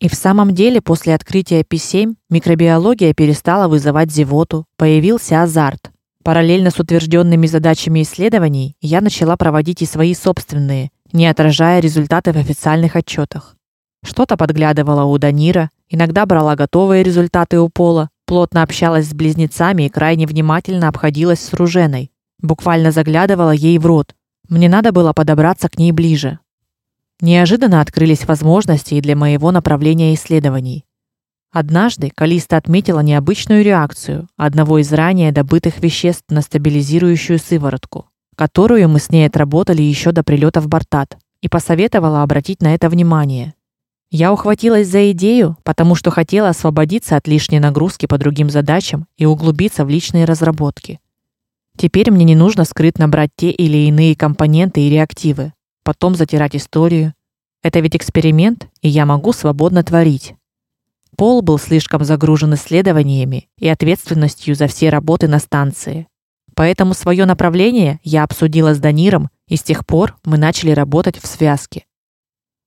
И в самом деле, после открытия P7 микробиология перестала вызывать зевоту, появился азарт. Параллельно с утвержденными задачами исследований, я начала проводить и свои собственные, не отражая результаты в официальных отчетах. Что-то подглядывала у Данира, иногда брала готовые результаты у Пола, плотно общалась с близнецами и крайне внимательно обходилась с Руженой. Буквально заглядывала ей в рот. Мне надо было подобраться к ней ближе. Неожиданно открылись возможности и для моего направления исследований. Однажды Калиста отметила необычную реакцию одного из ранее добытых веществ на стабилизирующую сыворотку, которую мы с ней отработали еще до прилета в Бартат, и посоветовала обратить на это внимание. Я ухватилась за идею, потому что хотела освободиться от лишней нагрузки по другим задачам и углубиться в личные разработки. Теперь мне не нужно скрытно брать те или иные компоненты и реактивы, потом затирать историю. Это ведь эксперимент, и я могу свободно творить. Пол был слишком загружен исследованиями и ответственностью за все работы на станции. Поэтому свое направление я обсудила с Даниром, и с тех пор мы начали работать в связке.